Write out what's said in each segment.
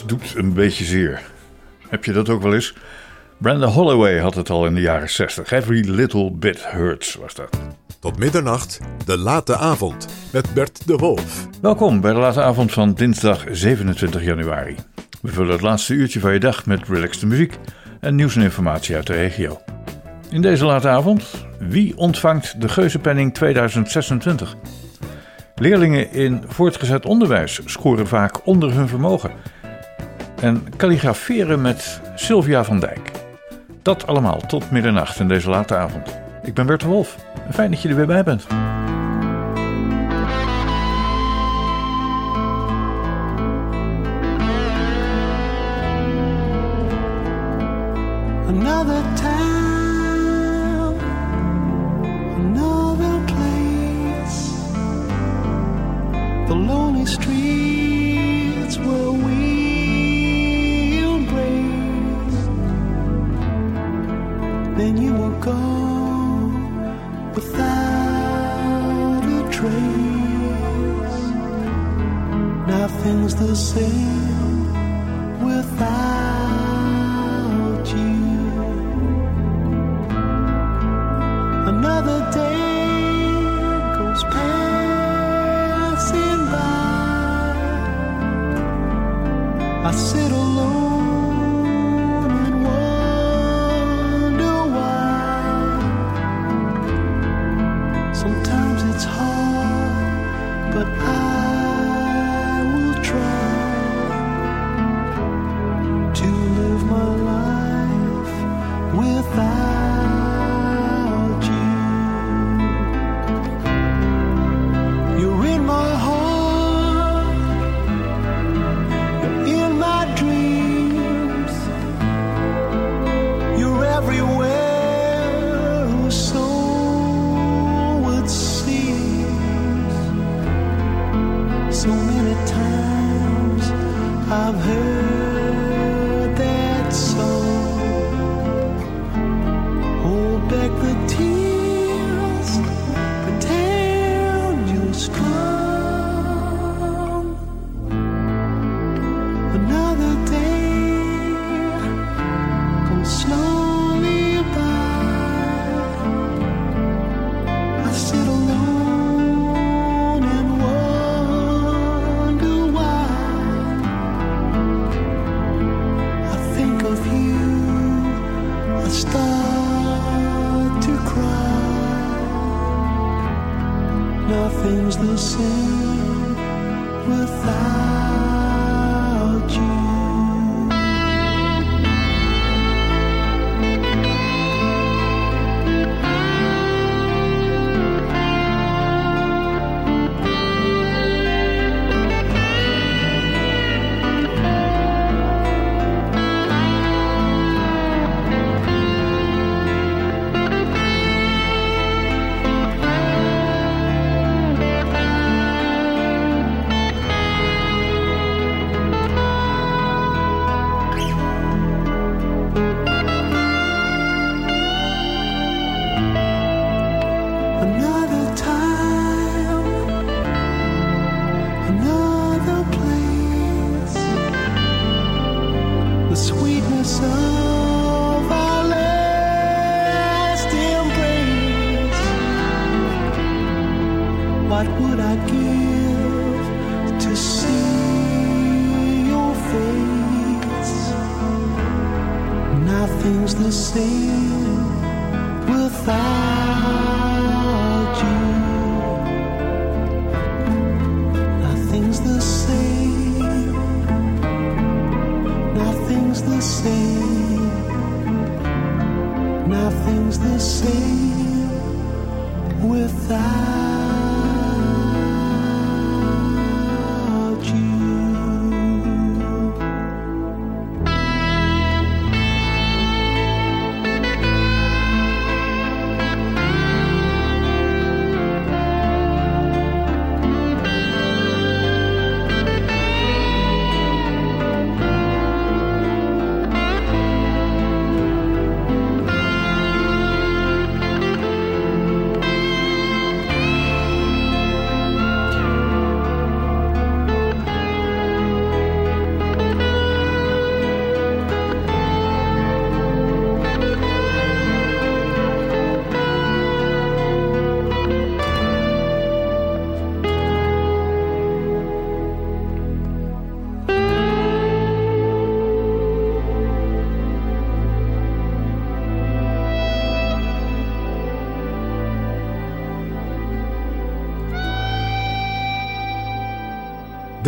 Alles doet een beetje zeer. Heb je dat ook wel eens? Brenda Holloway had het al in de jaren 60. Every little bit hurts was dat. Tot middernacht, de late avond met Bert de Wolf. Welkom bij de late avond van dinsdag 27 januari. We vullen het laatste uurtje van je dag met relaxte muziek en nieuws en informatie uit de regio. In deze late avond, wie ontvangt de Geuzenpenning 2026? Leerlingen in voortgezet onderwijs scoren vaak onder hun vermogen. En kalligraferen met Sylvia van Dijk. Dat allemaal tot middernacht in deze late avond. Ik ben Bert de Wolf. Fijn dat je er weer bij bent. Another town, another place. The lonely streets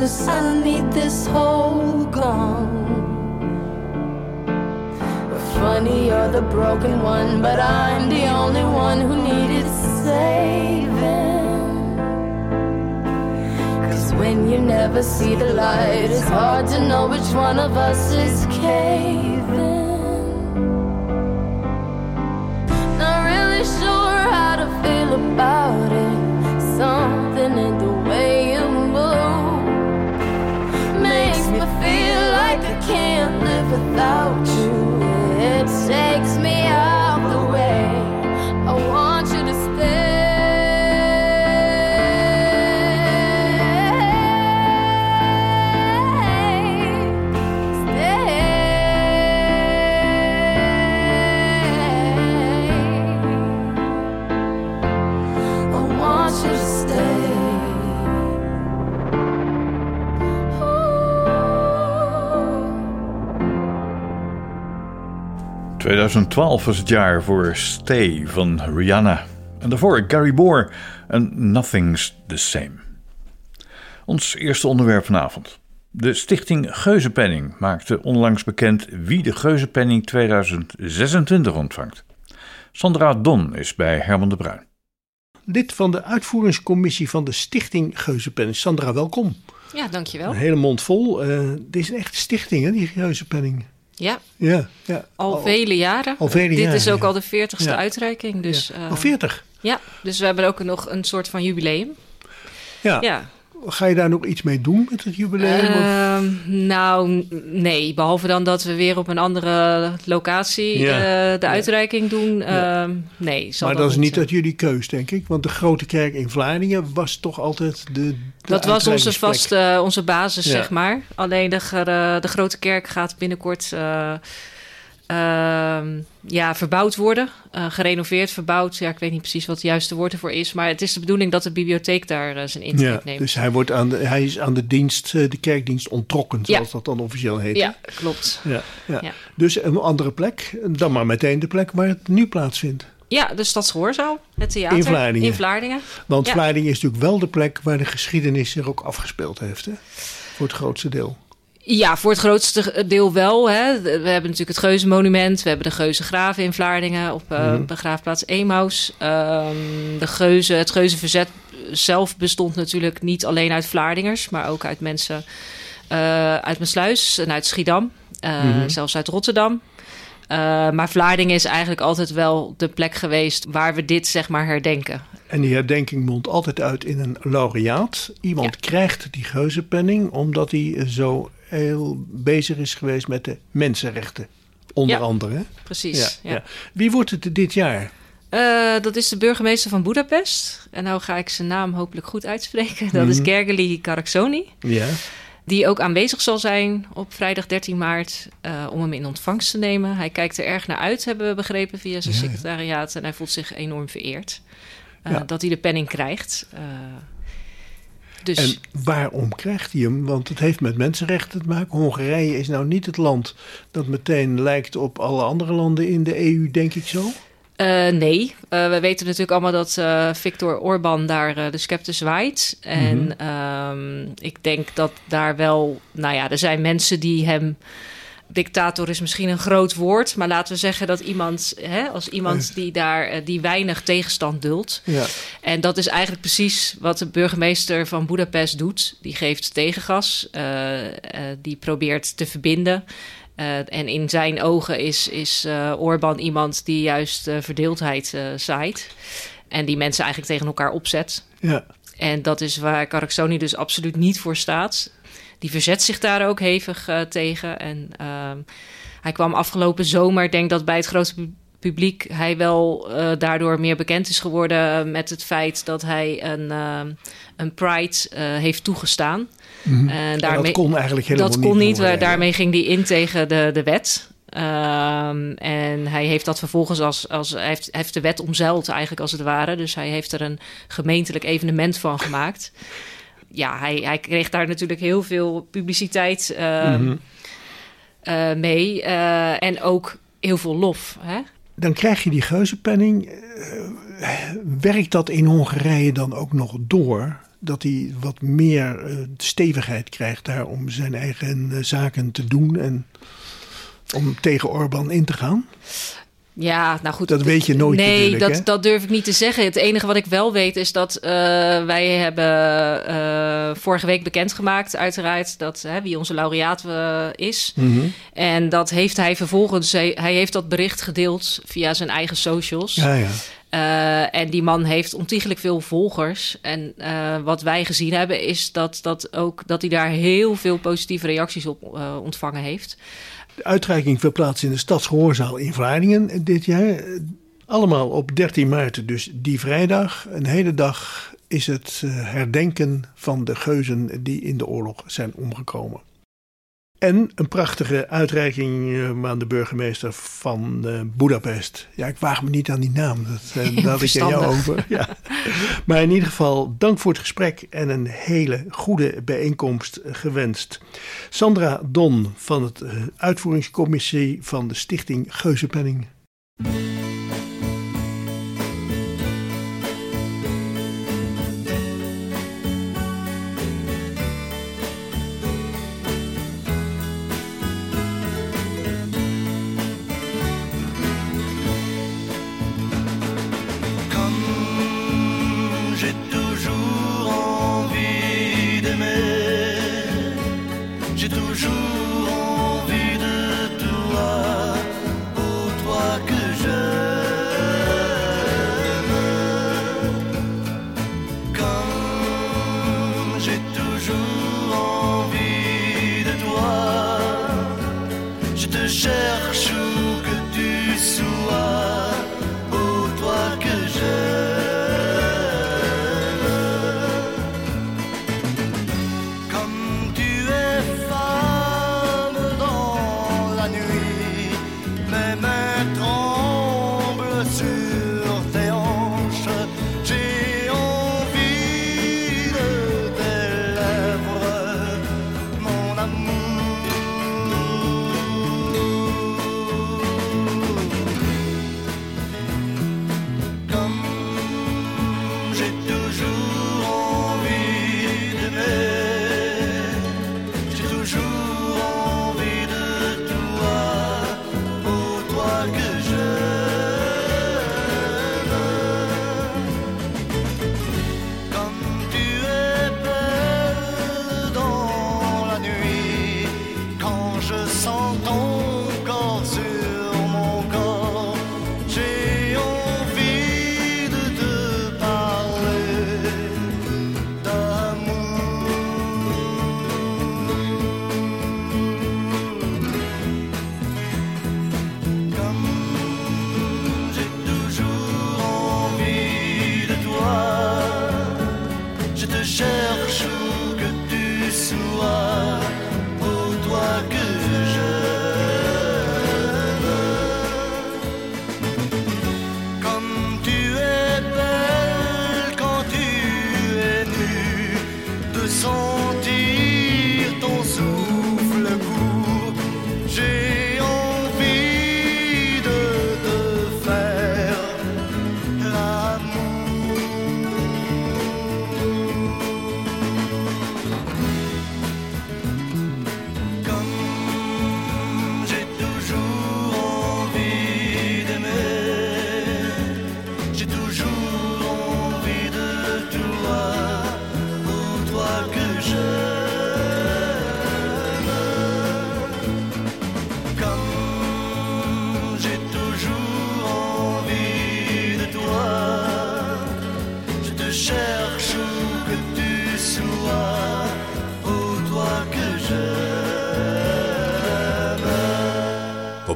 Cause I need this hole gone. Funny, you're the broken one, but I'm the only one who needed saving. Cause when you never see the light, it's hard to know which one of us is caving. Not really sure how to feel about it. Some without you, it takes 2012 was het jaar voor Stay van Rihanna. En daarvoor Gary Moore en Nothing's the Same. Ons eerste onderwerp vanavond. De stichting Geuzenpenning maakte onlangs bekend wie de Geuzenpenning 2026 ontvangt. Sandra Don is bij Herman de Bruin. Lid van de uitvoeringscommissie van de stichting Geuzenpenning. Sandra, welkom. Ja, dankjewel. Een hele mond vol. Uh, dit is een echte stichting, hè, die Geuzenpenning. Ja, Ja, ja. al vele jaren. al vele Dit jaren, is ook ja. al de 40ste Ja. uitreiking. Dus, ja. eh, Oh, 40? ja, dus we hebben ook nog een soort van jubileum. Ja. Ja. Ga je daar nog iets mee doen met het jubileum? Ehm, nou, nee. Behalve dan dat we weer op een andere locatie Ja. eh, de Ja. uitreiking doen. Ja. Ehm, nee, maar dat is niet eh, uit jullie keus, denk ik. Want de grote kerk in Vlaardingen was toch altijd de, de Dat was onze vaste, onze basis, zeg maar. Alleen de, de grote kerk gaat binnenkort eh, ja, verbouwd worden. Eh, gerenoveerd, verbouwd. Ja, ik weet niet precies wat het juiste woord ervoor is. Maar het is de bedoeling dat de bibliotheek daar eh, zijn intrek Ja, neemt. dus hij, wordt aan de, hij is aan de dienst, eh, de kerkdienst ontrokken, Ja. zoals dat dan officieel heet. ja, klopt. Ja, ja. Dus een andere plek, dan maar meteen de plek waar het nu plaatsvindt. Ja, de Stadsgehoorzaal, het theater. In Vlaardingen. In Vlaardingen. Want. Vlaardingen is natuurlijk wel de plek waar de geschiedenis zich ook afgespeeld heeft, hè? voor het grootste deel. Ja, voor het grootste deel wel. Hè. We hebben natuurlijk het Geuzenmonument. We hebben de Geuzengraven in Vlaardingen op eh, Mhm. begraafplaats Emaus. Ehm, de Geuzen, het Geuzenverzet zelf bestond natuurlijk niet alleen uit Vlaardingers, maar ook uit mensen eh, uit Mersluis en uit Schiedam. eh, Mhm. Zelfs uit Rotterdam. Maar Vlaardingen is eigenlijk altijd wel de plek geweest waar we dit zeg maar herdenken. En die herdenking mondt altijd uit in een laureaat. Iemand krijgt die geuzenpenning omdat hij zo heel bezig is geweest met de mensenrechten. Onder Ja. andere. Precies. Ja, ja. Wie wordt het dit jaar? Eh, dat is de burgemeester van Budapest. En nou ga ik zijn naam hopelijk goed uitspreken. Dat is Mhm. Gergely Karaksoni. Ja. Die ook aanwezig zal zijn op vrijdag 13 maart eh, om hem in ontvangst te nemen. Hij kijkt er erg naar uit, hebben we begrepen via zijn secretariaat. En hij voelt zich enorm vereerd eh, dat hij de penning krijgt. Dus En waarom krijgt hij hem? Want het heeft met mensenrechten te maken. Hongarije is nou niet het land dat meteen lijkt op alle andere landen in de EU, denk ik zo. Eh, nee, Eh, we weten natuurlijk allemaal dat eh, Viktor Orban daar de scepter zwaait. En Mhm. ehm, ik denk dat daar wel, nou ja, er zijn mensen die hem. Dictator is misschien een groot woord, maar laten we zeggen dat iemand, hè, als iemand die daar eh, die weinig tegenstand dult. Ja. En dat is eigenlijk precies wat de burgemeester van Budapest doet. Die geeft tegengas, eh, eh, die probeert te verbinden. En in zijn ogen is, is Orbán iemand die juist verdeeldheid zaait. En die mensen eigenlijk tegen elkaar opzet. Ja. En dat is waar Karaksoni dus absoluut niet voor staat. Die verzet zich daar ook hevig eh, tegen. En ehm, hij kwam afgelopen zomer, ik denk dat bij het grote pu- publiek hij wel eh, daardoor meer bekend is geworden met het feit dat hij een, ehm, een Pride eh, heeft toegestaan. Mhm. En En daarmee, dat kon eigenlijk helemaal dat niet. kon in niet. Daarmee ging hij in tegen de, de wet. Ehm, en hij heeft dat vervolgens als, als hij heeft, heeft de wet omzeild eigenlijk als het ware. Dus hij heeft er een gemeentelijk evenement van gemaakt. Ja, hij, hij kreeg daar natuurlijk heel veel publiciteit ehm, Mhm. eh, mee. eh, en ook heel veel lof. Hè? Dan krijg je die geuzenpenning. Eh, werkt dat in Hongarije dan ook nog door? Dat hij wat meer stevigheid krijgt daar om zijn eigen zaken te doen en om tegen Orbán in te gaan? Ja, nou goed. Dat weet je nooit Nee, dat, hè? dat durf ik niet te zeggen. Het enige wat ik wel weet is dat eh, wij hebben eh, vorige week bekendgemaakt, uiteraard, dat hè, wie onze laureaat eh, is. Mhm. En dat heeft hij vervolgens, hij, hij heeft dat bericht gedeeld via zijn eigen socials. Ja, ja. Eh, en die man heeft ontiegelijk veel volgers. En eh, wat wij gezien hebben is dat, dat, ook, dat hij daar heel veel positieve reacties op eh, ontvangen heeft. De uitreiking vindt plaats in de Stadsgehoorzaal in Vlaardingen dit jaar. Allemaal op 13 maart, dus die vrijdag. Een hele dag is het herdenken van de geuzen die in de oorlog zijn omgekomen. En een prachtige uitreiking eh, aan de burgemeester van uh, Budapest. Ja, ik waag me niet aan die naam. Dat, uh, dat ik aan jou over. Ja. Maar in ieder geval, dank voor het gesprek en een hele goede bijeenkomst gewenst. Sandra Don van het uitvoeringscommissie van de Stichting Geuzenpenning.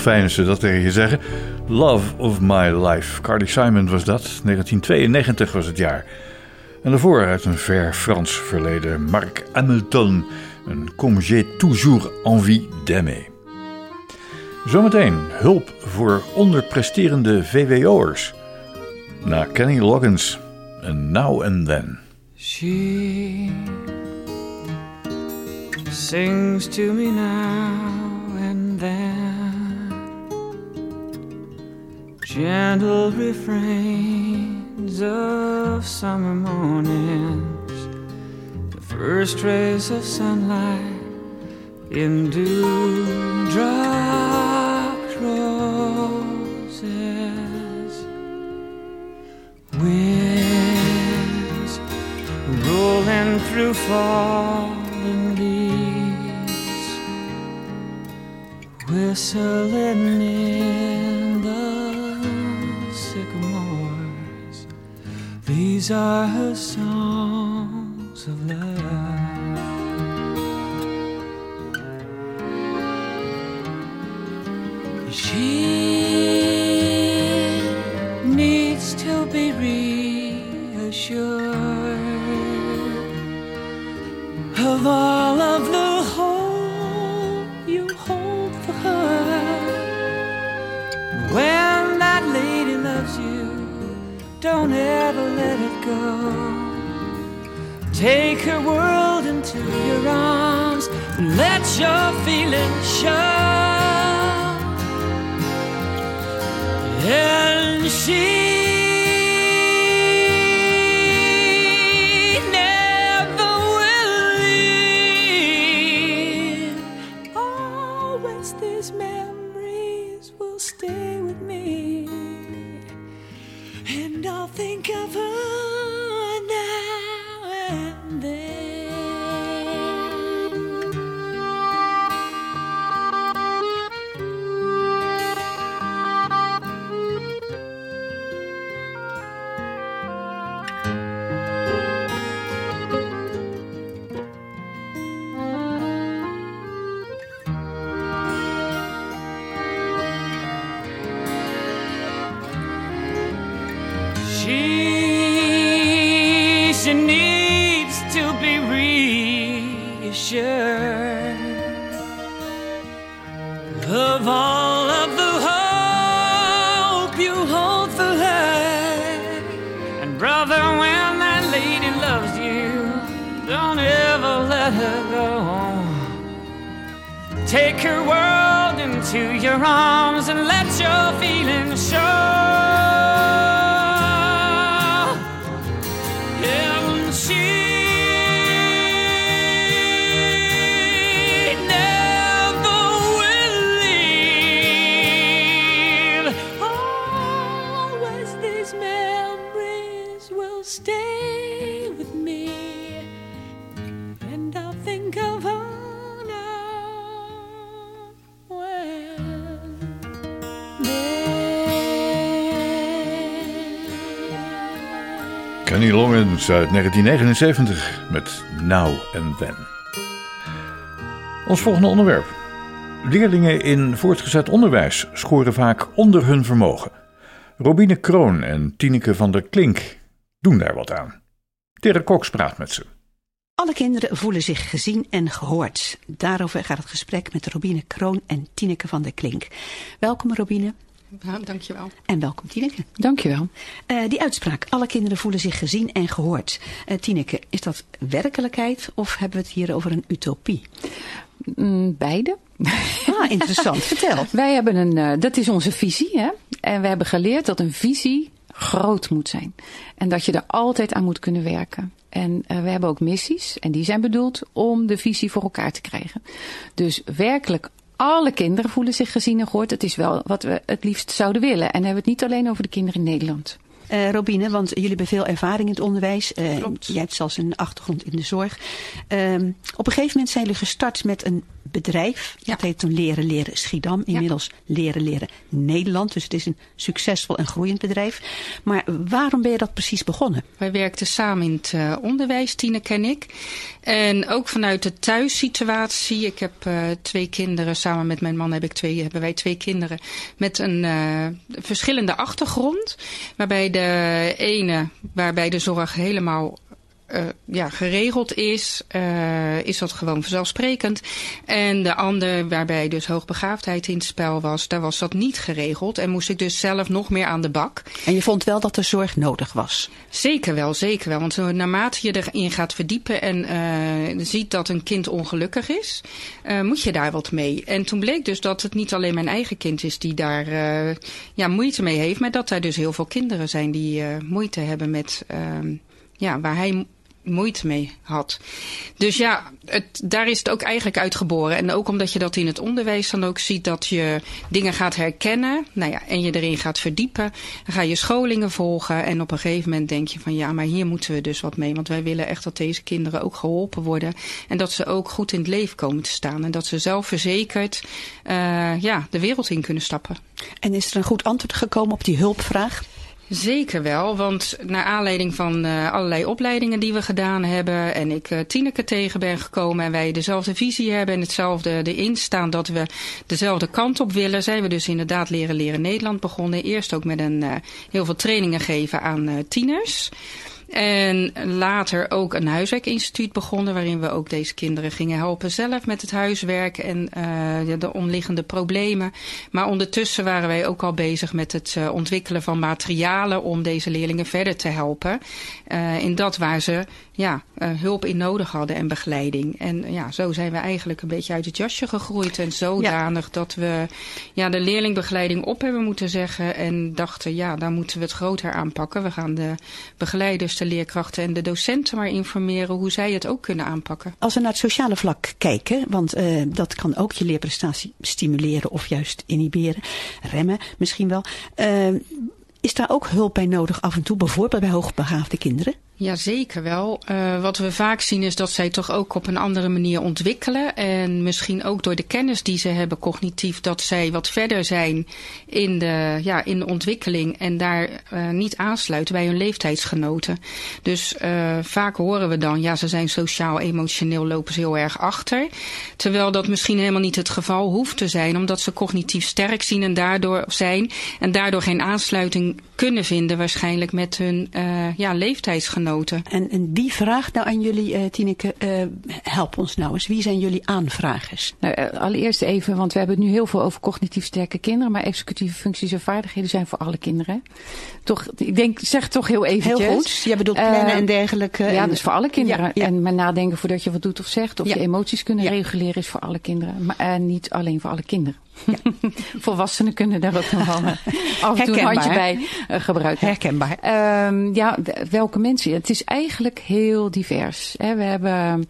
Toch wel fijn als ze dat tegen je zeggen. Love of My Life. Carly Simon was dat. 1992 was het jaar. En daarvoor uit een ver Frans verleden. Marc Hamilton. Een Comme j'ai toujours envie d'aimer. Zometeen hulp voor onderpresterende VWO'ers. Na Kenny Loggins. En Now and Then. She sings to me now and then, gentle refrains of summer mornings, the first rays of sunlight in dewdropped roses. Winds rolling through fallen leaves, whistling in the These are her songs of love. She needs to be reassured of all of the don't ever let it go. Take her world into your arms and let your feelings show. And she Loggins uit 1979 met Now and Then. Ons volgende onderwerp. Leerlingen in voortgezet onderwijs scoren vaak onder hun vermogen. Robine Kroon en Tineke van der Klink doen daar wat aan. Tere Cox praat met ze. Alle kinderen voelen zich gezien en gehoord. Daarover gaat het gesprek met Robine Kroon en Tineke van der Klink. Welkom Robine. Ja, dankjewel. En welkom Tineke. Dankjewel. Uh, die uitspraak, alle kinderen voelen zich gezien en gehoord. Uh, Tineke, is dat werkelijkheid of hebben we het hier over een utopie? Mm, beide. Ah, interessant. Vertel. Wij hebben een, uh, dat is onze visie. Hè? En we hebben geleerd dat een visie groot moet zijn. En dat je er altijd aan moet kunnen werken. En uh, we hebben ook missies. En die zijn bedoeld om de visie voor elkaar te krijgen. Dus werkelijk alle kinderen voelen zich gezien en gehoord. Het is wel wat we het liefst zouden willen. En dan hebben we het niet alleen over de kinderen in Nederland. Eh, Robine, want jullie hebben veel ervaring in het onderwijs. Eh, jij hebt zelfs een achtergrond in de zorg. Ehm, op een gegeven moment zijn jullie gestart met een bedrijf. Ja. Dat heet toen Leren Leren Schiedam. Inmiddels Leren Leren Nederland. Dus het is een succesvol en groeiend bedrijf. Maar waarom ben je dat precies begonnen? Wij werkten samen in het eh, onderwijs, Tineke en ik. En ook vanuit de thuissituatie. Ik heb twee kinderen, samen met mijn man heb ik twee, hebben wij twee kinderen. Met een verschillende achtergrond. Waarbij de ene, waarbij de zorg helemaal eh, ja, geregeld is, eh, is dat gewoon vanzelfsprekend. En de ander, waarbij dus hoogbegaafdheid in het spel was, daar was dat niet geregeld. En moest ik dus zelf nog meer aan de bak. En je vond wel dat er zorg nodig was. Zeker wel, zeker wel. Want naarmate je erin gaat verdiepen en eh, ziet dat een kind ongelukkig is, moet je daar wat mee. En toen bleek dus dat het niet alleen mijn eigen kind is die daar ja, moeite mee heeft, maar dat er dus heel veel kinderen zijn die moeite hebben met ehm, ja, waar hij moeite mee had. Dus ja, het, daar is het ook eigenlijk uitgeboren. En ook omdat je dat in het onderwijs dan ook ziet, dat je dingen gaat herkennen. Nou ja, en je erin gaat verdiepen. Dan ga je scholingen volgen. En op een gegeven moment denk je van ja, maar hier moeten we dus wat mee. Want wij willen echt dat deze kinderen ook geholpen worden. En dat ze ook goed in het leven komen te staan. En dat ze zelfverzekerd eh, ja, de wereld in kunnen stappen. En is er een goed antwoord gekomen op die hulpvraag? Zeker wel, want naar aanleiding van eh, allerlei opleidingen die we gedaan hebben en ik uh, Tineke tegen ben gekomen en wij dezelfde visie hebben en hetzelfde erin staan dat we dezelfde kant op willen, zijn we dus inderdaad Leren Leren Nederland begonnen. Eerst ook met een uh, heel veel trainingen geven aan tieners. En later ook een huiswerkinstituut begonnen, waarin we ook deze kinderen gingen helpen zelf met het huiswerk en uh, de omliggende problemen. Maar ondertussen waren wij ook al bezig met het uh, ontwikkelen van materialen om deze leerlingen verder te helpen. Uh, in dat waar ze ja, hulp in nodig hadden en begeleiding. En ja, zo zijn we eigenlijk een beetje uit het jasje gegroeid en zodanig ja. dat we ja, de leerlingbegeleiding op hebben moeten zeggen en dachten, ja, daar moeten we het groter aanpakken. We gaan de begeleiders de leerkrachten en de docenten maar informeren hoe zij het ook kunnen aanpakken. Als we naar het sociale vlak kijken, want uh, dat kan ook je leerprestatie stimuleren of juist inhiberen, remmen misschien wel. Uh, is daar ook hulp bij nodig af en toe, bijvoorbeeld bij hoogbegaafde kinderen? Ja, zeker wel. Uh, wat we vaak zien is dat zij toch ook op een andere manier ontwikkelen. En misschien ook door de kennis die ze hebben cognitief, dat zij wat verder zijn in de, ja, in de ontwikkeling en daar uh, niet aansluiten bij hun leeftijdsgenoten. Dus uh, vaak horen we dan, ja, ze zijn sociaal, emotioneel, lopen ze heel erg achter. Terwijl dat misschien helemaal niet het geval hoeft te zijn, omdat ze cognitief sterk zien en daardoor zijn en daardoor geen aansluiting kunnen vinden waarschijnlijk met hun ja, leeftijdsgenoten. En, en wie vraagt nou aan jullie, uh, Tineke, uh, help ons nou eens. Wie zijn jullie aanvragers? Nou, uh, allereerst even, want we hebben het nu heel veel over cognitief sterke kinderen. Maar executieve functies en vaardigheden zijn voor alle kinderen. Toch, ik denk, zeg toch heel eventjes. Heel goed. Jij bedoelt plannen en dergelijke. Ja, dus voor alle kinderen. Ja, ja. En maar nadenken voordat je wat doet of zegt. Of Ja. je emoties kunnen reguleren is voor alle kinderen. Maar niet alleen voor alle kinderen. Volwassenen kunnen daar ook nog wel uh, af en toe een handje bij uh, gebruiken. Herkenbaar. Ehm, ja, welke mensen? Het is eigenlijk heel divers. Hè. We hebben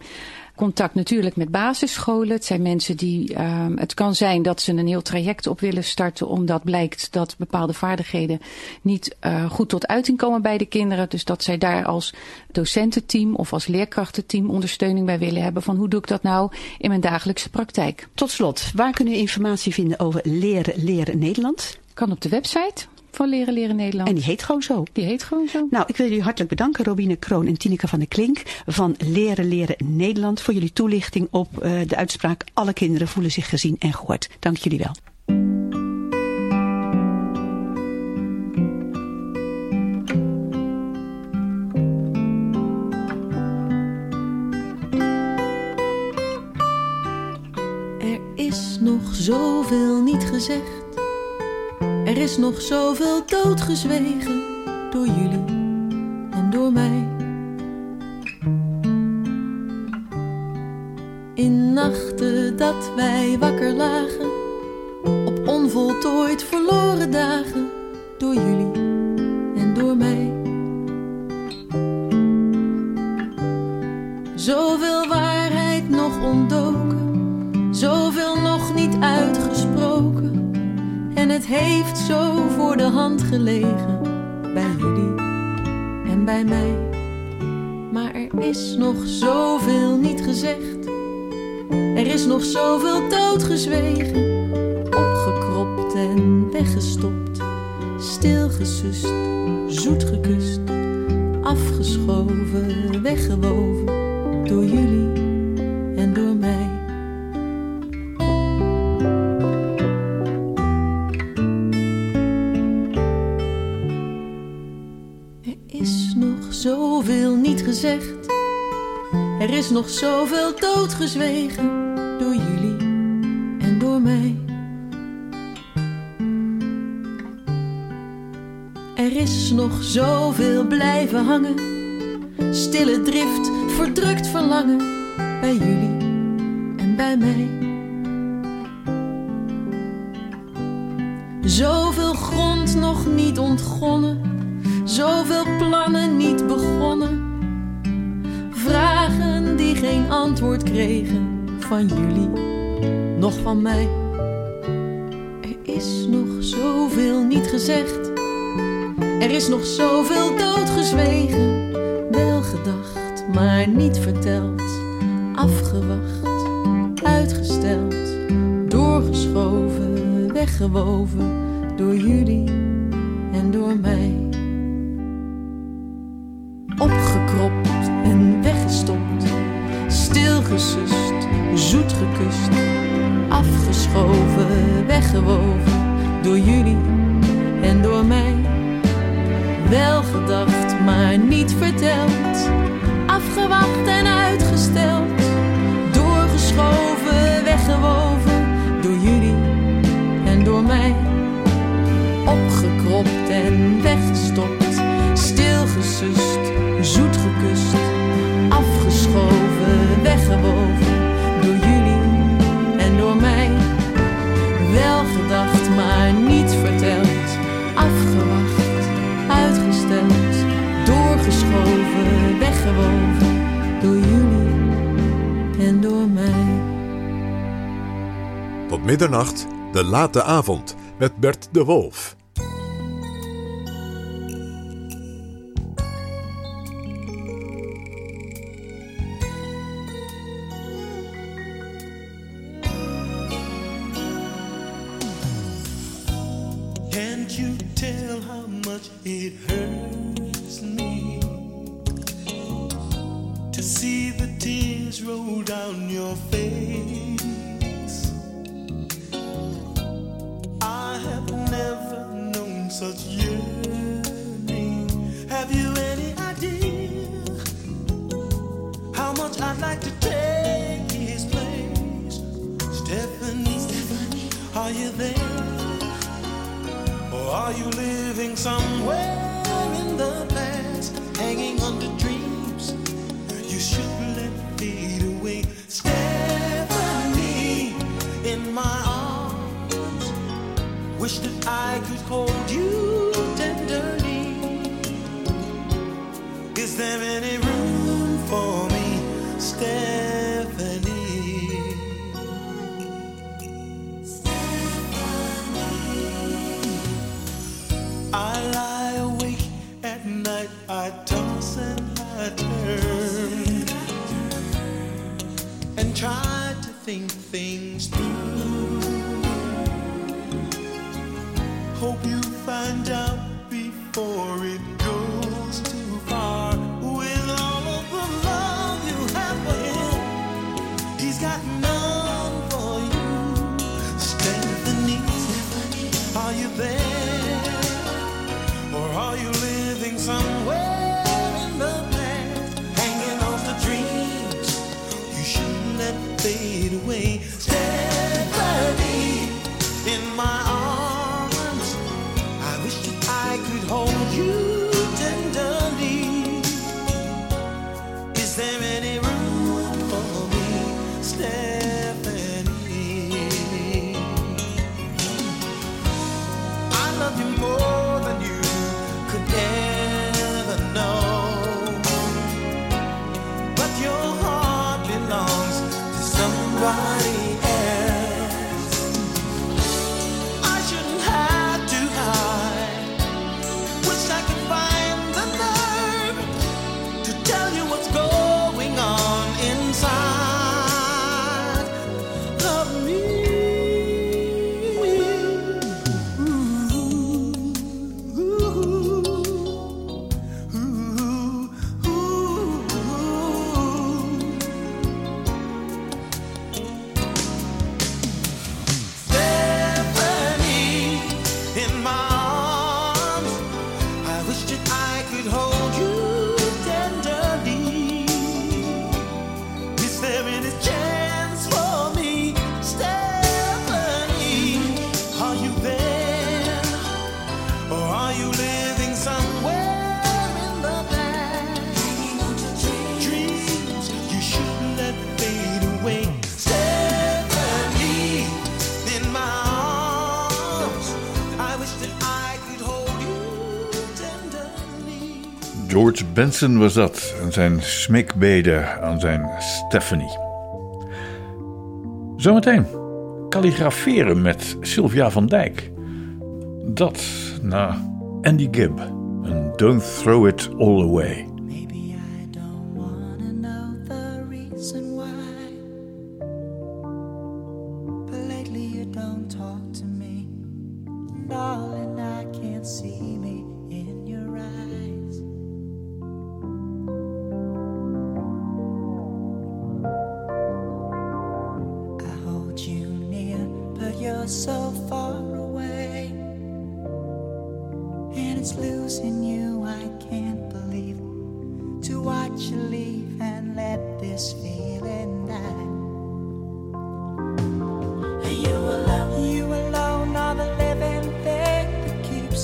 contact natuurlijk met basisscholen. Het zijn mensen die. Um, het kan zijn dat ze een heel traject op willen starten, omdat blijkt dat bepaalde vaardigheden niet uh, goed tot uiting komen bij de kinderen. Dus dat zij daar als docententeam of als leerkrachtenteam ondersteuning bij willen hebben. Van hoe doe ik dat nou in mijn dagelijkse praktijk? Tot slot, waar kunnen we informatie vinden over Leren Leren Nederland? Kan op de website van Leren Leren Nederland. En die heet gewoon zo. Die heet gewoon zo. Nou, ik wil jullie hartelijk bedanken, Robine Kroon en Tineke van der Klink van Leren Leren Nederland, voor jullie toelichting op uh, de uitspraak Alle kinderen voelen zich gezien en gehoord. Dank jullie wel. Er is nog zoveel niet gezegd. Er is nog zoveel doodgezwegen door jullie en door mij. In nachten dat wij wakker lagen, op onvoltooid verloren dagen door jullie het heeft zo voor de hand gelegen bij jullie en bij mij. Maar er is nog zoveel niet gezegd. Er is nog zoveel doodgezwegen, opgekropt en weggestopt, stilgesust, zoet gekust, afgeschoven, weggewoven door jullie. Er is nog zoveel doodgezwegen door jullie en door mij. Er is nog zoveel blijven hangen, stille drift, verdrukt verlangen bij jullie en bij mij. Zoveel grond nog niet ontgonnen, zoveel plannen niet begonnen die geen antwoord kregen van jullie, nog van mij. Er is nog zoveel niet gezegd, er is nog zoveel doodgezwegen, wel gedacht, maar niet verteld, afgewacht, uitgesteld, doorgeschoven, weggewoven door jullie. Late Avond met Bert de Wolf. Benson was dat en zijn smikbeden aan zijn Stephanie. Zometeen kalligraferen met Sylvia van Dijk. Dat na Andy Gibb en Don't Throw It All Away.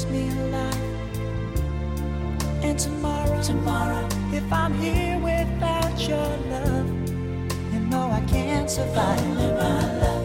me alive. And tomorrow, tomorrow, if I'm here without your love, you know I can't survive.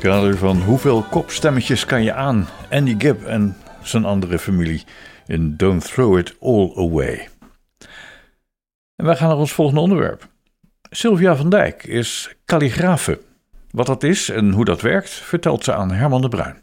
kader van hoeveel kopstemmetjes kan je aan? Andy Gibb en zijn andere familie in Don't Throw It All Away. En wij gaan naar ons volgende onderwerp. Sylvia van Dijk is kalligrafe. Wat dat is en hoe dat werkt, vertelt ze aan Herman de Bruin.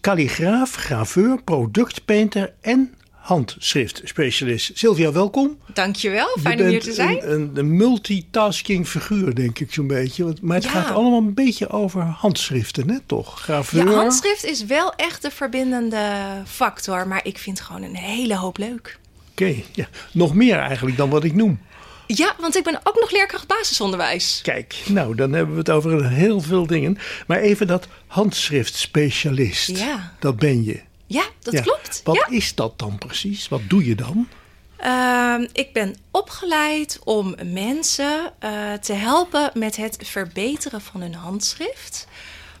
Kalligraaf, graveur, productpainter en handschriftspecialist. Sylvia, welkom. Dankjewel, fijn om hier te zijn. Een, een, multitasking figuur, denk ik zo'n beetje. Maar het gaat allemaal een beetje over handschriften, hè, toch? Graveur. Ja, handschrift is wel echt de verbindende factor, maar ik vind gewoon een hele hoop leuk. Oké, ja. nog meer eigenlijk dan wat ik noem. Ja, want ik ben ook nog leerkracht basisonderwijs. Kijk, nou, dan hebben we het over heel veel dingen. Maar even dat handschriftspecialist, ja. dat ben je. Ja, dat klopt. Wat is dat dan precies? Wat doe je dan? Ehm, ik ben opgeleid om mensen eh, te helpen met het verbeteren van hun handschrift.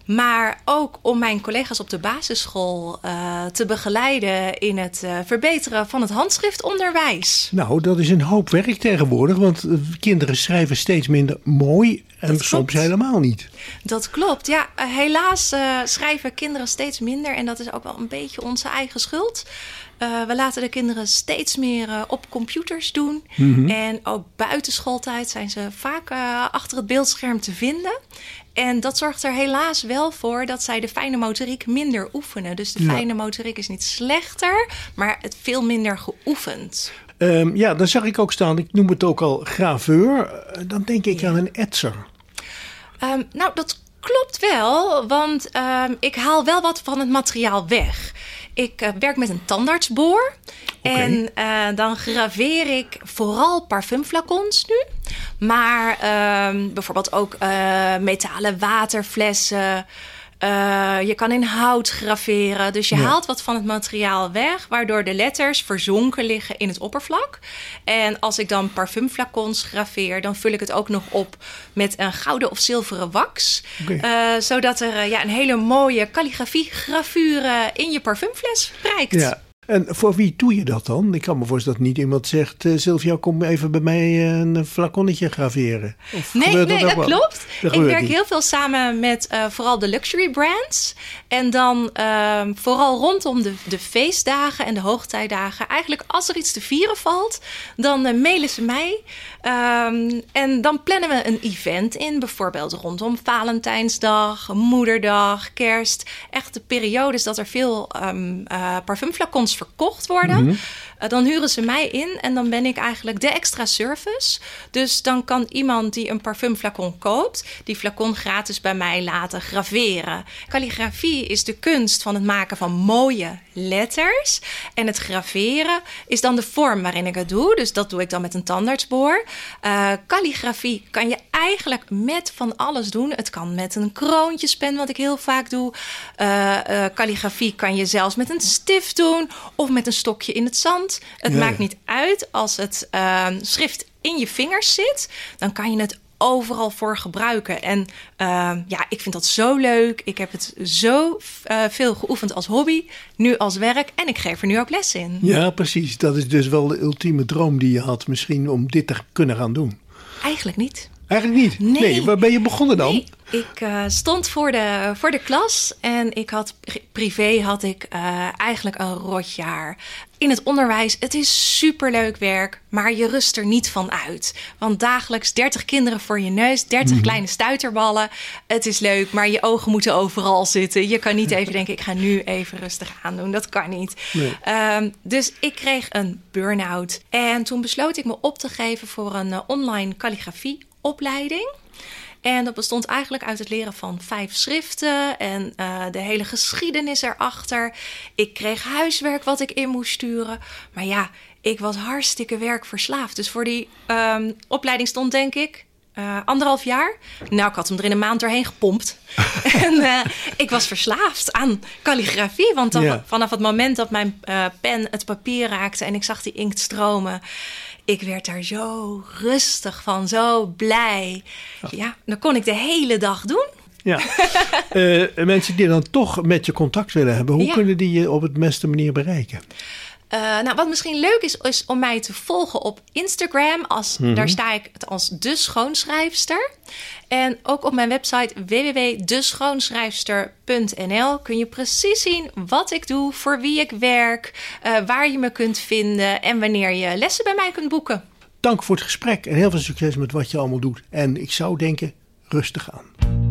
Maar ook om mijn collega's op de basisschool eh, te begeleiden in het eh, verbeteren van het handschriftonderwijs. Nou, dat is een hoop werk tegenwoordig, want eh, kinderen schrijven steeds minder mooi en soms helemaal niet. Dat klopt. Ja, helaas schrijven kinderen steeds minder. En dat is ook wel een beetje onze eigen schuld. We laten de kinderen steeds meer op computers doen. Mhm. En ook buiten schooltijd zijn ze vaak achter het beeldscherm te vinden. En dat zorgt er helaas wel voor dat zij de fijne motoriek minder oefenen. Dus de Ja. fijne motoriek is niet slechter, maar het veel minder geoefend. Ehm, ja, dan zag ik ook staan, ik noem het ook al graveur. Eh, Dan denk ik aan een etser. Ehm, nou, dat klopt wel, want ehm, ik haal wel wat van het materiaal weg. Ik eh, werk met een tandartsboor. En eh, dan graveer ik vooral parfumflacons nu. Maar ehm, bijvoorbeeld ook eh, metalen waterflessen. Eh, je kan in hout graveren. Dus je Ja. haalt wat van het materiaal weg, waardoor de letters verzonken liggen in het oppervlak. En als ik dan parfumflacons graveer, dan vul ik het ook nog op met een gouden of zilveren wax. Eh, zodat er ja, een hele mooie calligrafie-gravure in je parfumfles prijkt. Ja. En voor wie doe je dat dan? Ik kan me voorstellen dat niet iemand zegt... eh, Sylvia, kom even bij mij eh, een flaconnetje graveren. Of Nee, nee, dat klopt. Dat ik werk niet. heel veel samen met eh, vooral de luxury brands. En dan ehm, vooral rondom de, de feestdagen en de hoogtijdagen. Eigenlijk als er iets te vieren valt, dan mailen ze mij. Ehm, en dan plannen we een event in. Bijvoorbeeld rondom Valentijnsdag, Moederdag, Kerst. Echt de periodes dat er veel ehm eh, parfumflacons verkocht worden. Mhm. Uh, dan huren ze mij in en dan ben ik eigenlijk de extra service. Dus dan kan iemand die een parfumflacon koopt, die flacon gratis bij mij laten graveren. Calligrafie is de kunst van het maken van mooie letters. En het graveren is dan de vorm waarin ik het doe. Dus dat doe ik dan met een tandartsboor. Uh, calligrafie kan je eigenlijk met van alles doen. Het kan met een kroontjespen, wat ik heel vaak doe. Calligrafie kan je zelfs met een stift doen of met een stokje in het zand. Het maakt niet uit als het uh, schrift in je vingers zit. Dan kan je het overal voor gebruiken. En uh, ja, ik vind dat zo leuk. Ik heb het zo uh, veel geoefend als hobby, nu als werk. En ik geef er nu ook les in. Ja, precies. Dat is dus wel de ultieme droom die je had misschien om dit te kunnen gaan doen. Eigenlijk niet. Eigenlijk niet? Nee. waar ben je begonnen dan? Nee, ik uh, stond voor de, voor de klas en ik had privé had ik uh, eigenlijk een rotjaar. In het onderwijs, het is superleuk werk, maar je rust er niet van uit. Want dagelijks 30 kinderen voor je neus, 30 Mhm. kleine stuiterballen. Het is leuk, maar je ogen moeten overal zitten. Je kan niet even denken, ik ga nu even rustig aandoen. Dat kan niet. Nee. Um, dus ik kreeg een burn-out. En toen besloot ik me op te geven voor een uh, online calligrafieopleiding. En dat bestond eigenlijk uit het leren van vijf schriften en uh, de hele geschiedenis erachter. Ik kreeg huiswerk wat ik in moest sturen. Maar ja, ik was hartstikke werkverslaafd. Dus voor die um, opleiding stond denk ik uh, anderhalf jaar. Nou, ik had hem er in een maand doorheen gepompt. en uh, ik was verslaafd aan calligrafie. Want dan, vanaf het moment dat mijn uh, pen het papier raakte en ik zag die inkt stromen. Ik werd daar zo rustig van, zo blij. Ja, dan kon ik de hele dag doen. Ja. uh, mensen die dan toch met je contact willen hebben, hoe Ja. kunnen die je op het beste manier bereiken? Uh, nou, wat misschien leuk is, is om mij te volgen op Instagram. Als, Mhm. Daar sta ik als de schoonschrijfster. En ook op mijn website www.deschoonschrijfster.nl kun je precies zien wat ik doe, voor wie ik werk, uh, waar je me kunt vinden en wanneer je lessen bij mij kunt boeken. Dank voor het gesprek en heel veel succes met wat je allemaal doet. En ik zou denken, rustig aan.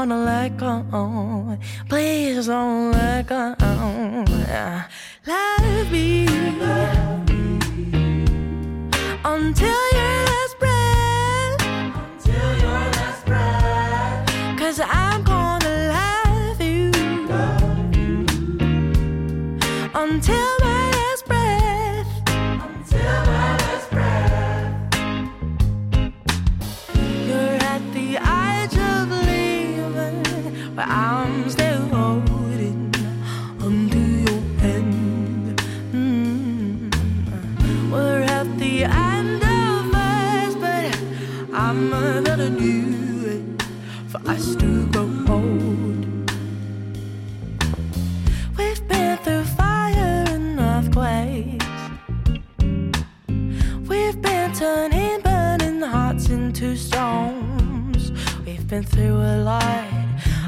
wanna let go. Please don't let go. Let it be until. been through a lot.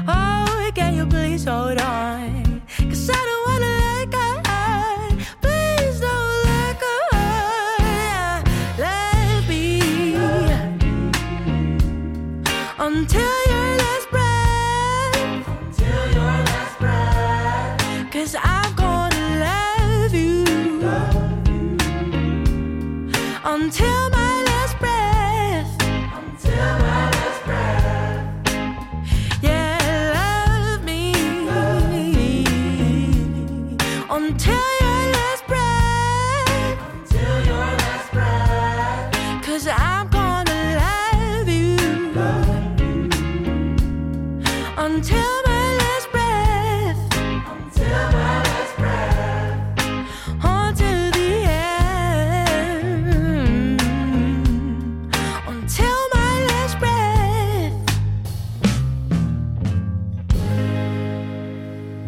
Oh, can you please hold on?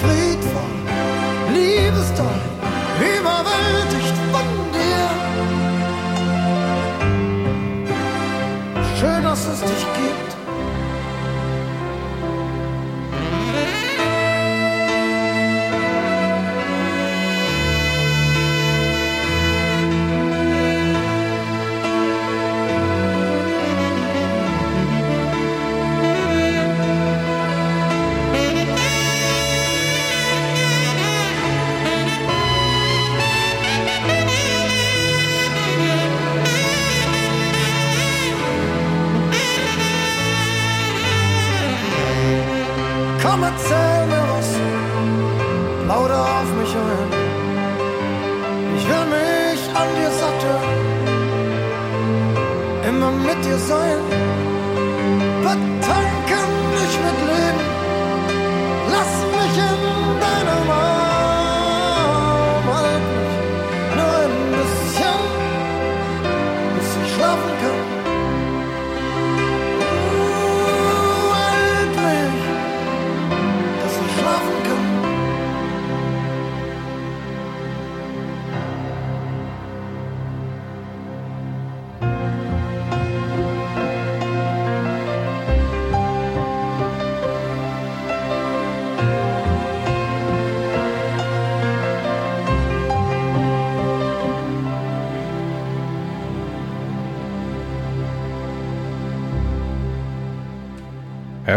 friedvoll, liebestoll, überwältigt von dir. Schön, dass es dich gibt.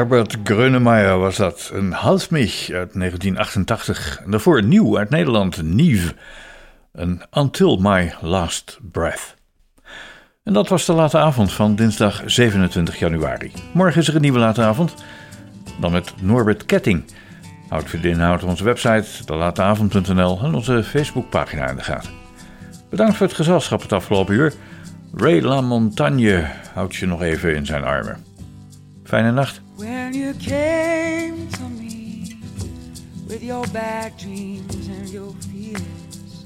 Herbert Grönemeyer was dat. Een halfmich uit 1988. En daarvoor nieuw uit Nederland, Nieve. Een Until My Last Breath. En dat was de late avond van dinsdag 27 januari. Morgen is er een nieuwe late avond. Dan met Norbert Ketting. Houd voor de inhoud onze website, delateavond.nl en onze Facebookpagina in de gaten. Bedankt voor het gezelschap het afgelopen uur. Ray LaMontagne houdt je nog even in zijn armen. Fijne nacht. When you came to me with your bad dreams and your fears,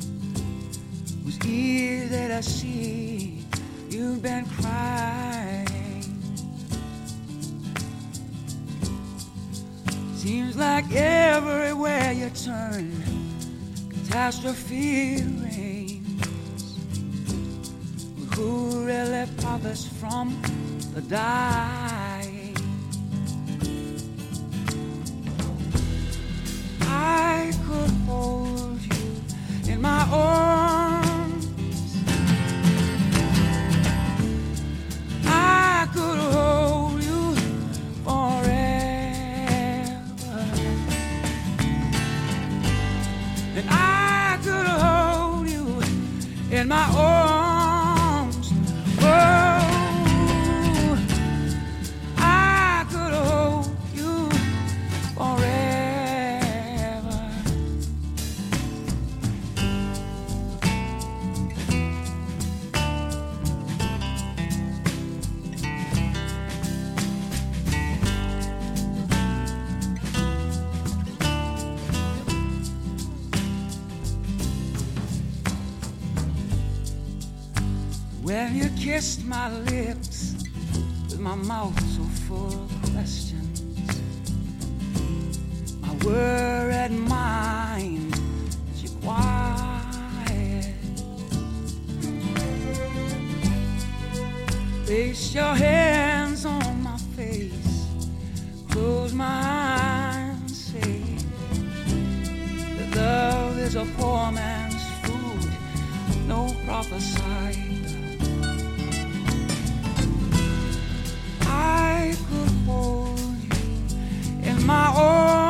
it was easy to see you've been crying. Seems like everywhere you turn, catastrophe reigns. Who really profits from the dying? I could hold you in my arms. I could hold you forever. And I could hold you in my arms. Kissed my lips with my mouth so full of questions, my worried mind she quiet. Place your hands on my face, close my eyes, and say that love is a poor man's food, no prophesied. my own.